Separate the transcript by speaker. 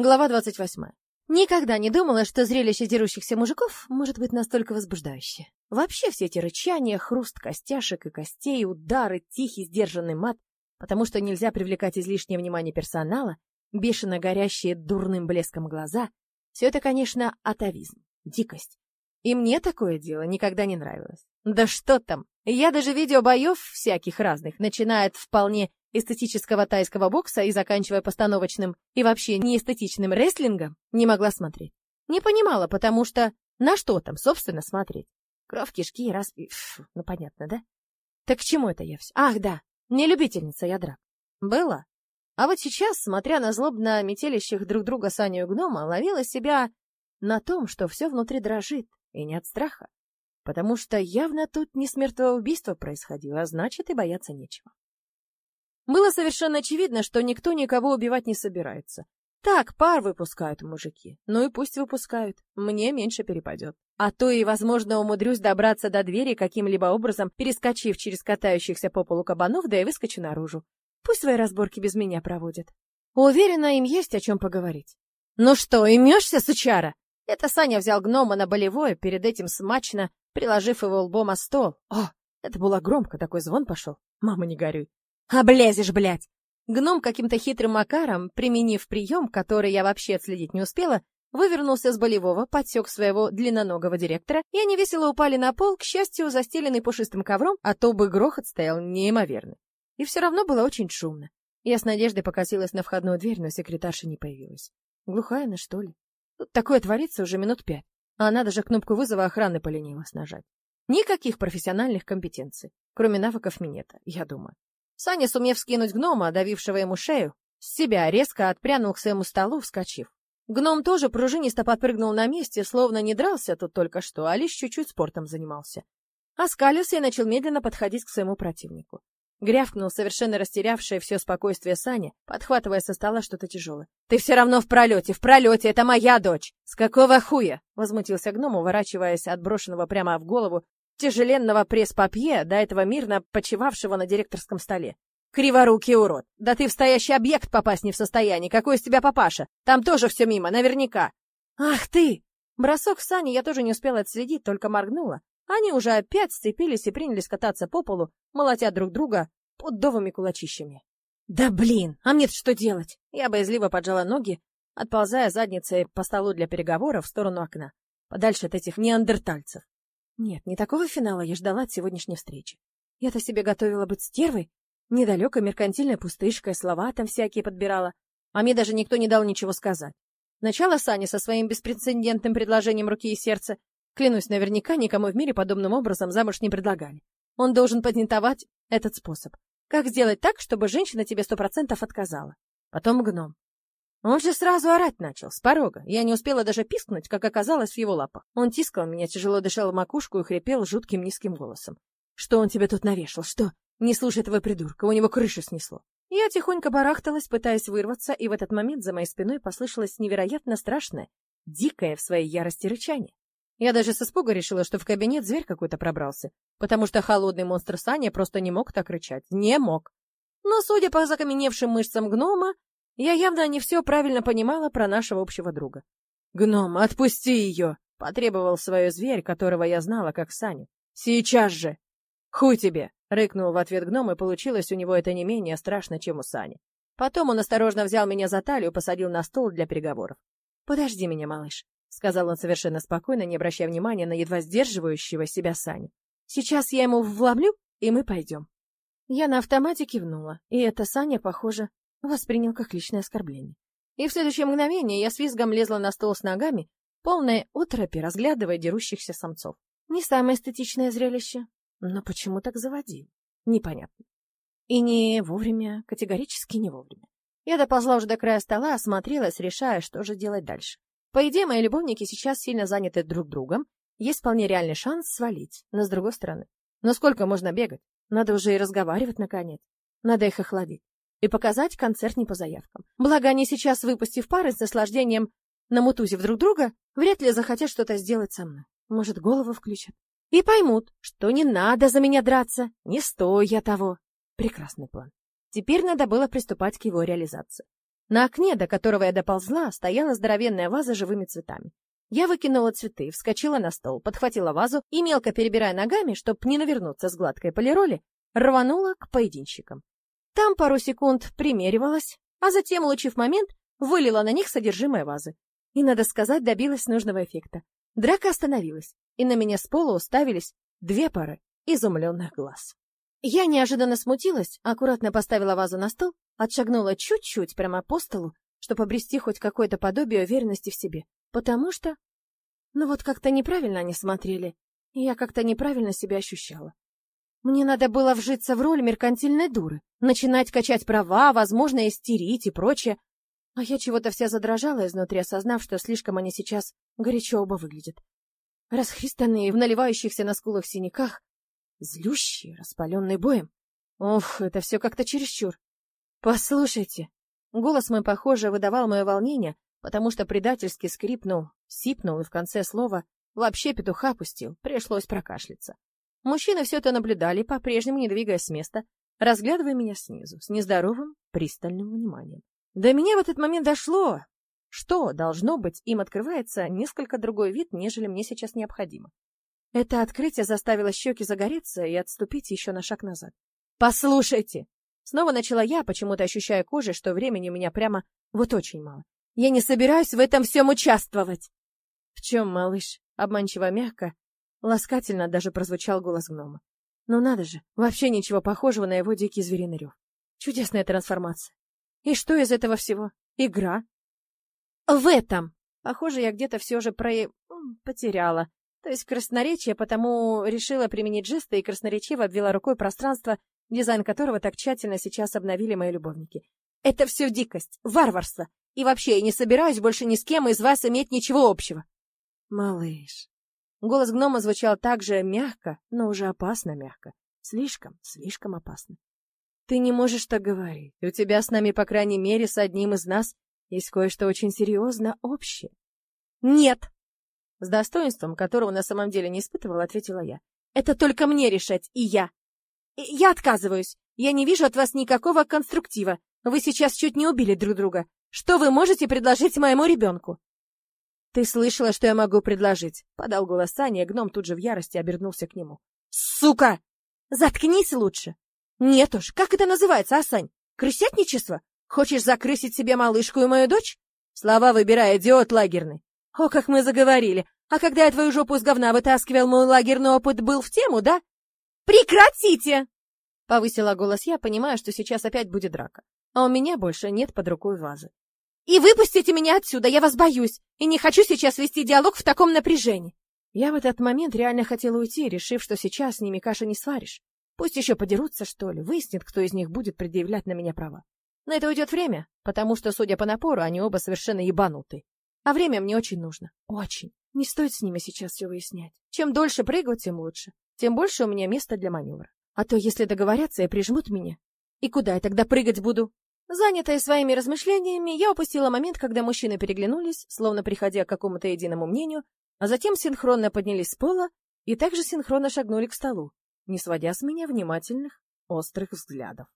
Speaker 1: Глава 28. Никогда не думала, что зрелище дерущихся мужиков может быть настолько возбуждающее. Вообще все эти рычания, хруст костяшек и костей, удары, тихий сдержанный мат, потому что нельзя привлекать излишнее внимание персонала, бешено горящие дурным блеском глаза, все это, конечно, атовизм, дикость. И мне такое дело никогда не нравилось. Да что там, я даже видео боев всяких разных, начиная от вполне эстетического тайского бокса и заканчивая постановочным и вообще неэстетичным рестлингом, не могла смотреть. Не понимала, потому что на что там, собственно, смотреть? Кровь, кишки, раз... Фу, ну, понятно, да? Так к чему это я все? Ах, да, не любительница я драк. Была. А вот сейчас, смотря на злобно метелящих друг друга Саню и гнома, ловила себя на том, что все внутри дрожит, и не от страха. Потому что явно тут не смертоубийство происходило, а значит и бояться нечего. Было совершенно очевидно, что никто никого убивать не собирается. Так, пар выпускают мужики. Ну и пусть выпускают. Мне меньше перепадет. А то и, возможно, умудрюсь добраться до двери каким-либо образом, перескочив через катающихся по полу кабанов, да и выскочу наружу. Пусть свои разборки без меня проводят. Уверена, им есть о чем поговорить. Ну что, имешься, сучара? Это Саня взял гнома на болевое, перед этим смачно приложив его лбом о стол. О, это было громко, такой звон пошел. Мама, не горюй. «Облезешь, блядь!» Гном каким-то хитрым макаром, применив прием, который я вообще отследить не успела, вывернулся с болевого, подсек своего длинноногого директора, и они весело упали на пол, к счастью, застеленный пушистым ковром, а то бы грохот стоял неимоверный. И все равно было очень шумно. Я с надеждой покосилась на входную дверь, но секретарша не появилась. Глухая она, что ли? Тут такое творится уже минут пять, а она даже кнопку вызова охраны поленилась нажать. Никаких профессиональных компетенций, кроме навыков минета, я думаю. Саня, сумев скинуть гнома, давившего ему шею, с себя резко отпрянул к своему столу, вскочив. Гном тоже пружинисто подпрыгнул на месте, словно не дрался тут только что, а лишь чуть-чуть спортом занимался. Оскалился и начал медленно подходить к своему противнику. Грявкнул совершенно растерявшее все спокойствие Саня, подхватывая со стола что-то тяжелое. «Ты все равно в пролете, в пролете, это моя дочь! С какого хуя?» — возмутился гном, уворачиваясь от брошенного прямо в голову тяжеленного пресс-папье, до этого мирно почивавшего на директорском столе. «Криворукий урод! Да ты в стоящий объект попасть не в состоянии! Какой из тебя папаша? Там тоже все мимо, наверняка!» «Ах ты!» Бросок Сани я тоже не успела отследить, только моргнула. Они уже опять сцепились и принялись кататься по полу, молотя друг друга поддовыми кулачищами. «Да блин! А мне-то что делать?» Я боязливо поджала ноги, отползая задницей по столу для переговоров в сторону окна, подальше от этих неандертальцев. Нет, не такого финала я ждала от сегодняшней встречи. Я-то себе готовила быть стервой, недалекой меркантильной пустышкой, слова там всякие подбирала, а мне даже никто не дал ничего сказать. Сначала Саня со своим беспрецедентным предложением руки и сердца, клянусь, наверняка никому в мире подобным образом замуж не предлагали. Он должен патентовать этот способ. Как сделать так, чтобы женщина тебе сто процентов отказала? Потом гном. Он же сразу орать начал, с порога. Я не успела даже пискнуть, как оказалось в его лапах. Он тискал меня, тяжело дышал в макушку и хрипел жутким низким голосом. «Что он тебе тут навешал? Что? Не слушай этого придурка, у него крышу снесло». Я тихонько барахталась, пытаясь вырваться, и в этот момент за моей спиной послышалось невероятно страшное, дикое в своей ярости рычание. Я даже с испуга решила, что в кабинет зверь какой-то пробрался, потому что холодный монстр Саня просто не мог так рычать. Не мог. Но, судя по закаменевшим мышцам гнома, я явно не все правильно понимала про нашего общего друга. «Гном, отпусти ее!» — потребовал свой зверь, которого я знала как Саню. «Сейчас же!» «Хуй тебе!» — рыкнул в ответ гном, и получилось у него это не менее страшно, чем у Сани. Потом он осторожно взял меня за талию, посадил на стол для переговоров. «Подожди меня, малыш», — сказал он совершенно спокойно, не обращая внимания на едва сдерживающего себя Саню. «Сейчас я ему вломлю, и мы пойдем». Я на автомате кивнула, и эта Саня, похоже, воспринял как личное оскорбление. И в следующее мгновение я с визгом лезла на стол с ногами, полное утропи, разглядывая дерущихся самцов. Не самое эстетичное зрелище, но почему так заводил? Непонятно. И не вовремя, категорически не вовремя. Я доползла уже до края стола, осмотрелась, решая, что же делать дальше. По идее, мои любовники сейчас сильно заняты друг другом, есть вполне реальный шанс свалить, но с другой стороны. Но сколько можно бегать? Надо уже и разговаривать, наконец. Надо их охладить и показать концерт не по заявкам. Благо, они сейчас, выпустив пары с наслаждением, намутузив друг друга, вряд ли захотят что-то сделать со мной. Может, голову включат. И поймут, что не надо за меня драться, не стою я того. Прекрасный план. Теперь надо было приступать к его реализации. На окне, до которого я доползла, стояла здоровенная ваза с живыми цветами. Я выкинула цветы, вскочила на стол, подхватила вазу и, мелко перебирая ногами, чтобы не навернуться с гладкой полироли, рванула к поединщикам. Там пару секунд примеривалась, а затем, улучив момент, вылила на них содержимое вазы. И, надо сказать, добилась нужного эффекта. Драка остановилась, и на меня с пола уставились две пары изумленных глаз. Я неожиданно смутилась, аккуратно поставила вазу на стол, отшагнула чуть-чуть прямо по столу, чтобы обрести хоть какое-то подобие уверенности в себе. Потому что... Ну вот как-то неправильно они смотрели, и я как-то неправильно себя ощущала. Мне надо было вжиться в роль меркантильной дуры, начинать качать права, возможно, истерить и прочее. А я чего-то вся задрожала изнутри, осознав, что слишком они сейчас горячо оба выглядят. Расхристанные, в наливающихся на скулах синяках, злющие, распаленные боем. Ух, это все как-то чересчур. Послушайте. Голос мой, похоже, выдавал мое волнение, потому что предательски скрипнул, сипнул и в конце слова вообще петуха пустил, пришлось прокашляться. Мужчины все это наблюдали, по-прежнему не двигаясь с места, разглядывая меня снизу, с нездоровым, пристальным вниманием. До меня в этот момент дошло, что, должно быть, им открывается несколько другой вид, нежели мне сейчас необходимо. Это открытие заставило щеки загореться и отступить еще на шаг назад. «Послушайте!» Снова начала я, почему-то ощущая кожей, что времени у меня прямо вот очень мало. Я не собираюсь в этом всем участвовать. В чем, малыш? Обманчиво мягко, ласкательно даже прозвучал голос гнома. Ну надо же, вообще ничего похожего на его дикий звериный рев. Чудесная трансформация. И что из этого всего? Игра? В этом! Похоже, я где-то все же про... потеряла. То есть красноречие, потому решила применить жесты и красноречиво обвела рукой пространство, дизайн которого так тщательно сейчас обновили мои любовники. Это все дикость, варварство, и вообще, я не собираюсь больше ни с кем из вас иметь ничего общего. Малыш. Голос гнома звучал так же мягко, но уже опасно мягко. Слишком, слишком опасно. Ты не можешь так говорить. У тебя с нами, по крайней мере, с одним из нас есть кое-что очень серьезно общее. Нет! С достоинством, которого на самом деле не испытывала, ответила я. Это только мне решать, и я. Я отказываюсь. Я не вижу от вас никакого конструктива. Вы сейчас чуть не убили друг друга. Что вы можете предложить моему ребенку?» «Ты слышала, что я могу предложить?» — подал голос Саня, гном тут же в ярости обернулся к нему. «Сука! Заткнись лучше!» «Нет уж, как это называется, Асань? Крысятничество? Хочешь закрысить себе малышку и мою дочь?» Слова выбирай, идиот лагерный. О, как мы заговорили! А когда я твою жопу из говна вытаскивал, мой лагерный опыт был в тему, да? Прекратите! Повысила голос я, понимая, что сейчас опять будет драка а у меня больше нет под рукой вазы. «И выпустите меня отсюда, я вас боюсь, и не хочу сейчас вести диалог в таком напряжении!» Я в этот момент реально хотела уйти, решив, что сейчас с ними каши не сваришь. Пусть еще подерутся, что ли, выяснит, кто из них будет предъявлять на меня права. На это уйдет время, потому что, судя по напору, они оба совершенно ебануты. А время мне очень нужно. Очень. Не стоит с ними сейчас все выяснять. Чем дольше прыгать, тем лучше. Тем больше у меня места для маневра. А то, если договорятся и прижмут меня, и куда я тогда прыгать буду? Занятая своими размышлениями, я упустила момент, когда мужчины переглянулись, словно приходя к какому-то единому мнению, а затем синхронно поднялись с пола и также синхронно шагнули к столу, не сводя с меня внимательных, острых взглядов.